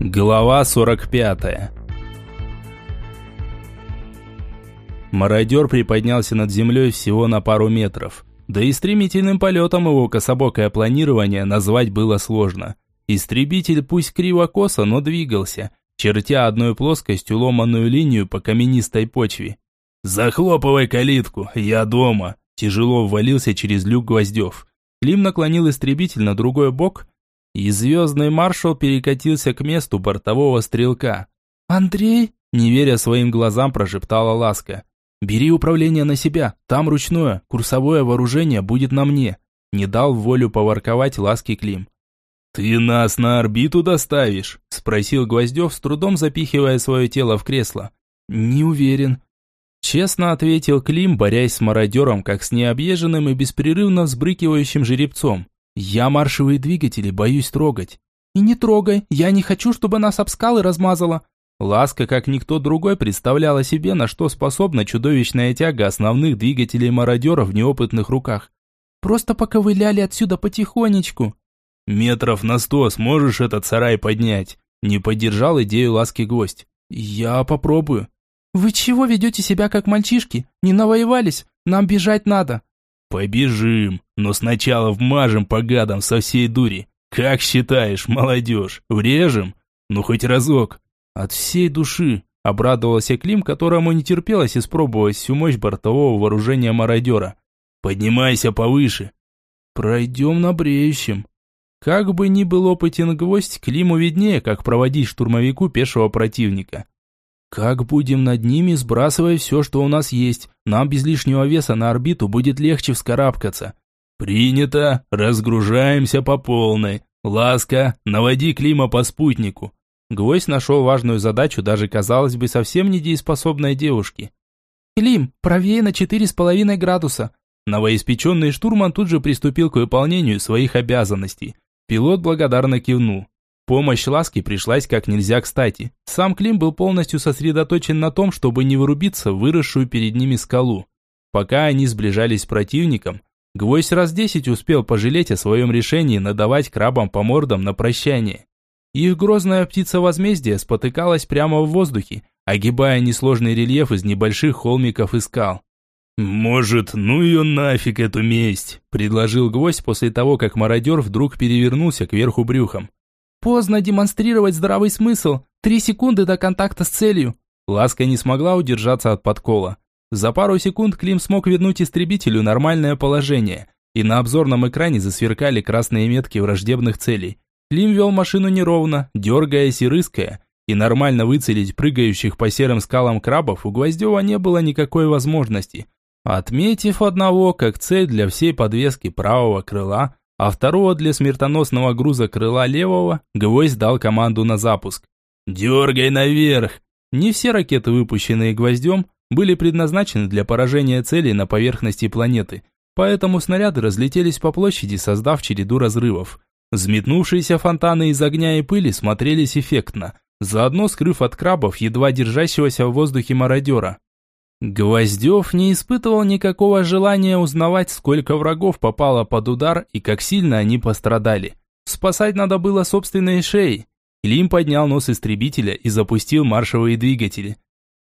Глава 45 Мародер приподнялся над землей всего на пару метров. Да и стремительным полетом его кособокое планирование назвать было сложно. Истребитель пусть криво-косо, но двигался, чертя одной плоскостью ломаную линию по каменистой почве. «Захлопывай калитку, я дома!» Тяжело ввалился через люк Гвоздев. Клим наклонил истребитель на другой бок, и звездный маршал перекатился к месту бортового стрелка. «Андрей?» – не веря своим глазам, прошептала Ласка. «Бери управление на себя, там ручное, курсовое вооружение будет на мне», – не дал волю поворковать Ласки Клим. «Ты нас на орбиту доставишь?» – спросил Гвоздев, с трудом запихивая свое тело в кресло. «Не уверен». Честно ответил Клим, борясь с мародером, как с необъезженным и беспрерывно взбрыкивающим жеребцом. «Я маршевые двигатели боюсь трогать». «И не трогай, я не хочу, чтобы нас об скалы размазало», Ласка, как никто другой, представляла себе, на что способна чудовищная тяга основных двигателей мародера в неопытных руках. «Просто поковыляли отсюда потихонечку». «Метров на сто сможешь этот сарай поднять?» Не поддержал идею Ласки гость. «Я попробую». «Вы чего ведете себя как мальчишки? Не навоевались? Нам бежать надо». «Побежим, но сначала вмажем по гадам со всей дури. Как считаешь, молодежь, врежем? Ну хоть разок». От всей души обрадовался Клим, которому не терпелось испробовать всю мощь бортового вооружения мародера. «Поднимайся повыше». «Пройдем на бреющем». Как бы ни был опытен гвоздь, Климу виднее, как проводить штурмовику пешего противника. Как будем над ними, сбрасывая все, что у нас есть, нам без лишнего веса на орбиту будет легче вскарабкаться. Принято, разгружаемся по полной. Ласка, наводи Клима по спутнику. Гвоздь нашел важную задачу даже, казалось бы, совсем недееспособной девушки. «Клим, правее на четыре с половиной градуса». Новоиспеченный штурман тут же приступил к выполнению своих обязанностей. Пилот благодарно кивнул. Помощь Ласки пришлась как нельзя кстати. Сам Клим был полностью сосредоточен на том, чтобы не вырубиться в выросшую перед ними скалу. Пока они сближались с противником, Гвоздь раз десять успел пожалеть о своем решении надавать крабам по мордам на прощание. Их грозная птица возмездия спотыкалась прямо в воздухе, огибая несложный рельеф из небольших холмиков и скал. «Может, ну ее нафиг эту месть», – предложил гвоздь после того, как мародер вдруг перевернулся кверху брюхом. «Поздно демонстрировать здравый смысл. Три секунды до контакта с целью». Ласка не смогла удержаться от подкола. За пару секунд Клим смог вернуть истребителю нормальное положение, и на обзорном экране засверкали красные метки враждебных целей. Клим вел машину неровно, дергаясь и рыская, и нормально выцелить прыгающих по серым скалам крабов у Гвоздева не было никакой возможности. Отметив одного как цель для всей подвески правого крыла, а второго для смертоносного груза крыла левого, Гвоздь дал команду на запуск. «Дергай наверх!» Не все ракеты, выпущенные Гвоздем, были предназначены для поражения целей на поверхности планеты, поэтому снаряды разлетелись по площади, создав череду разрывов. Взметнувшиеся фонтаны из огня и пыли смотрелись эффектно, заодно скрыв от крабов едва держащегося в воздухе мародера. Гвоздев не испытывал никакого желания узнавать, сколько врагов попало под удар и как сильно они пострадали. Спасать надо было собственные шеи. Клим поднял нос истребителя и запустил маршевые двигатели.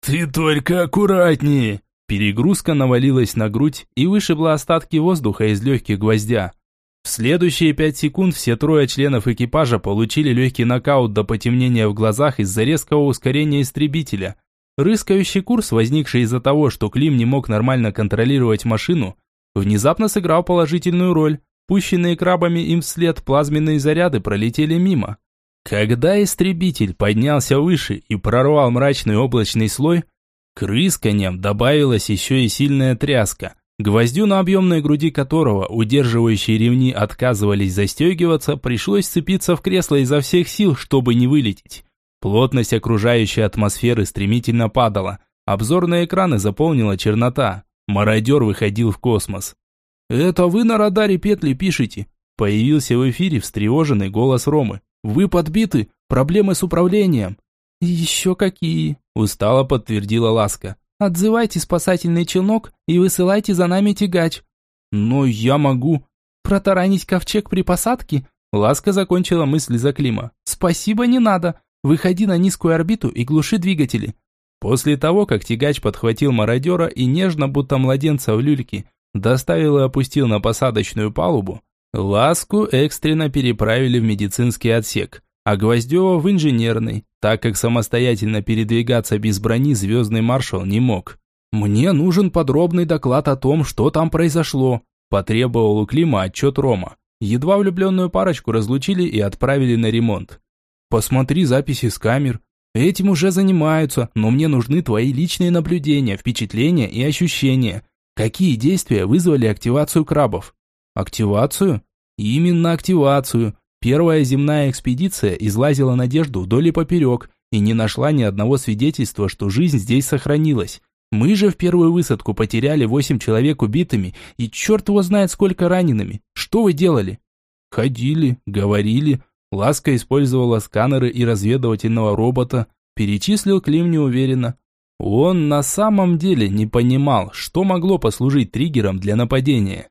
«Ты только аккуратнее!» Перегрузка навалилась на грудь и вышибла остатки воздуха из легких гвоздя. В следующие пять секунд все трое членов экипажа получили легкий нокаут до потемнения в глазах из-за резкого ускорения истребителя. Рыскающий курс, возникший из-за того, что Клим не мог нормально контролировать машину, внезапно сыграл положительную роль. Пущенные крабами им вслед плазменные заряды пролетели мимо. Когда истребитель поднялся выше и прорвал мрачный облачный слой, к рысканьям добавилась еще и сильная тряска. Гвоздю на объемной груди которого удерживающие ремни отказывались застегиваться, пришлось цепиться в кресло изо всех сил, чтобы не вылететь. Плотность окружающей атмосферы стремительно падала. Обзорные экраны заполнила чернота. Мародер выходил в космос. «Это вы на радаре петли пишете?» Появился в эфире встревоженный голос Ромы. «Вы подбиты? Проблемы с управлением?» «Еще какие?» Устало подтвердила Ласка. Отзывайте спасательный челнок и высылайте за нами тягач». «Но я могу...» «Протаранить ковчег при посадке?» Ласка закончила мысль за Клима. «Спасибо, не надо. Выходи на низкую орбиту и глуши двигатели». После того, как тягач подхватил мародера и нежно, будто младенца в люльке, доставил и опустил на посадочную палубу, Ласку экстренно переправили в медицинский отсек, а Гвоздева в инженерный, так как самостоятельно передвигаться без брони звездный маршал не мог. «Мне нужен подробный доклад о том, что там произошло», потребовал у Клима отчет Рома. Едва влюбленную парочку разлучили и отправили на ремонт. «Посмотри записи с камер. Этим уже занимаются, но мне нужны твои личные наблюдения, впечатления и ощущения. Какие действия вызвали активацию крабов?» «Активацию?» «Именно активацию. Первая земная экспедиция излазила надежду вдоль и поперек и не нашла ни одного свидетельства, что жизнь здесь сохранилась. Мы же в первую высадку потеряли восемь человек убитыми и черт его знает сколько ранеными. Что вы делали? Ходили, говорили. Ласка использовала сканеры и разведывательного робота. Перечислил Клим неуверенно. Он на самом деле не понимал, что могло послужить триггером для нападения.